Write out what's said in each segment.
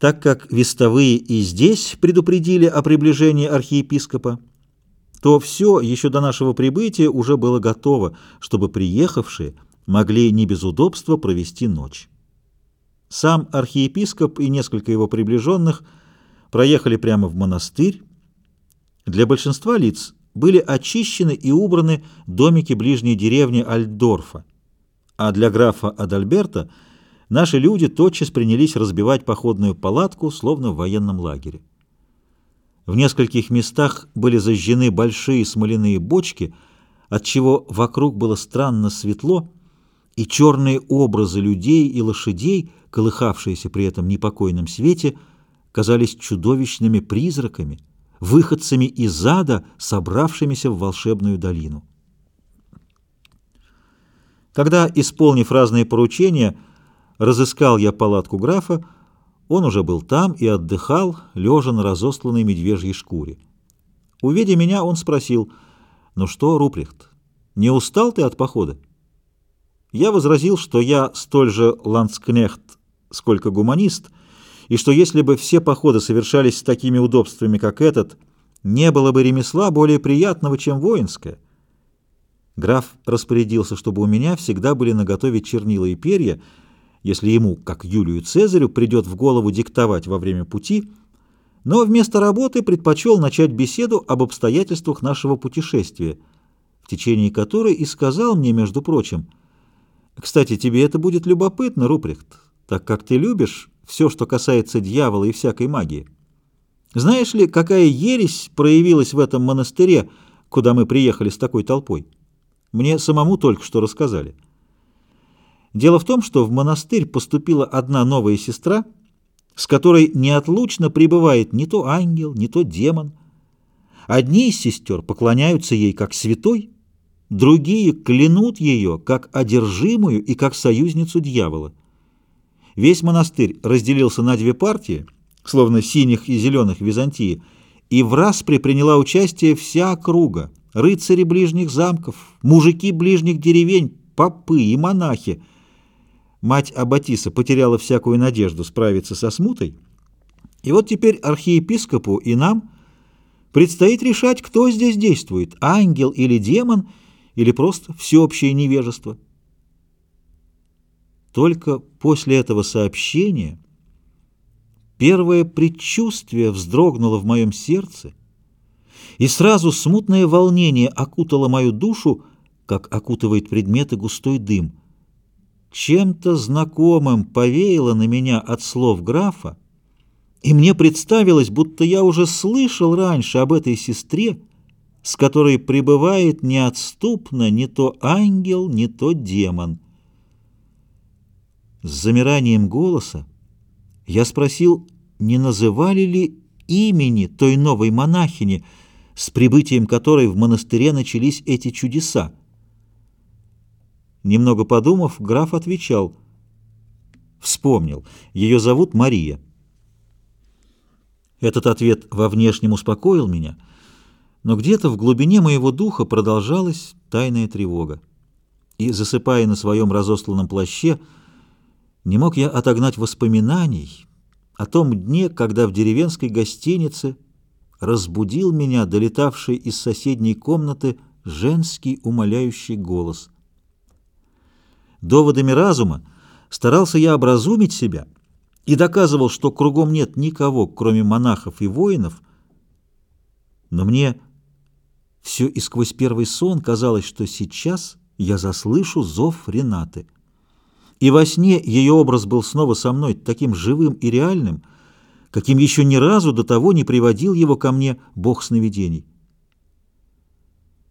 Так как вестовые и здесь предупредили о приближении архиепископа, то все еще до нашего прибытия уже было готово, чтобы приехавшие могли не без удобства провести ночь. Сам архиепископ и несколько его приближенных проехали прямо в монастырь. Для большинства лиц были очищены и убраны домики ближней деревни Альдорфа, а для графа Адальберта – наши люди тотчас принялись разбивать походную палатку, словно в военном лагере. В нескольких местах были зажжены большие смоляные бочки, отчего вокруг было странно светло, и черные образы людей и лошадей, колыхавшиеся при этом непокойном свете, казались чудовищными призраками, выходцами из ада, собравшимися в волшебную долину. Когда, исполнив разные поручения, Разыскал я палатку графа, он уже был там и отдыхал, лежа на разосланной медвежьей шкуре. Увидя меня, он спросил, «Ну что, Руприхт, не устал ты от похода?» Я возразил, что я столь же ландскнехт, сколько гуманист, и что если бы все походы совершались с такими удобствами, как этот, не было бы ремесла более приятного, чем воинское. Граф распорядился, чтобы у меня всегда были наготове чернила и перья, если ему, как Юлию Цезарю, придет в голову диктовать во время пути, но вместо работы предпочел начать беседу об обстоятельствах нашего путешествия, в течение которой и сказал мне, между прочим, «Кстати, тебе это будет любопытно, Руприхт, так как ты любишь все, что касается дьявола и всякой магии. Знаешь ли, какая ересь проявилась в этом монастыре, куда мы приехали с такой толпой? Мне самому только что рассказали». Дело в том, что в монастырь поступила одна новая сестра, с которой неотлучно пребывает не то ангел, не то демон. Одни из сестер поклоняются ей как святой, другие клянут ее как одержимую и как союзницу дьявола. Весь монастырь разделился на две партии, словно синих и зеленых Византии, и в распре приняла участие вся округа, рыцари ближних замков, мужики ближних деревень, попы и монахи, Мать Аббатиса потеряла всякую надежду справиться со смутой, и вот теперь архиепископу и нам предстоит решать, кто здесь действует, ангел или демон, или просто всеобщее невежество. Только после этого сообщения первое предчувствие вздрогнуло в моем сердце, и сразу смутное волнение окутало мою душу, как окутывает предметы густой дым — чем-то знакомым повеяло на меня от слов графа, и мне представилось, будто я уже слышал раньше об этой сестре, с которой пребывает неотступно не то ангел, не то демон. С замиранием голоса я спросил, не называли ли имени той новой монахини, с прибытием которой в монастыре начались эти чудеса. Немного подумав, граф отвечал. Вспомнил. Ее зовут Мария. Этот ответ во внешнем успокоил меня, но где-то в глубине моего духа продолжалась тайная тревога. И, засыпая на своем разосланном плаще, не мог я отогнать воспоминаний о том дне, когда в деревенской гостинице разбудил меня долетавший из соседней комнаты женский умоляющий голос — Доводами разума старался я образумить себя и доказывал, что кругом нет никого, кроме монахов и воинов, но мне все и сквозь первый сон казалось, что сейчас я заслышу зов Ренаты. И во сне ее образ был снова со мной таким живым и реальным, каким еще ни разу до того не приводил его ко мне Бог сновидений.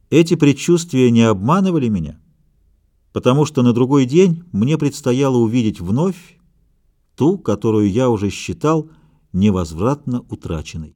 Эти предчувствия не обманывали меня — потому что на другой день мне предстояло увидеть вновь ту, которую я уже считал невозвратно утраченной.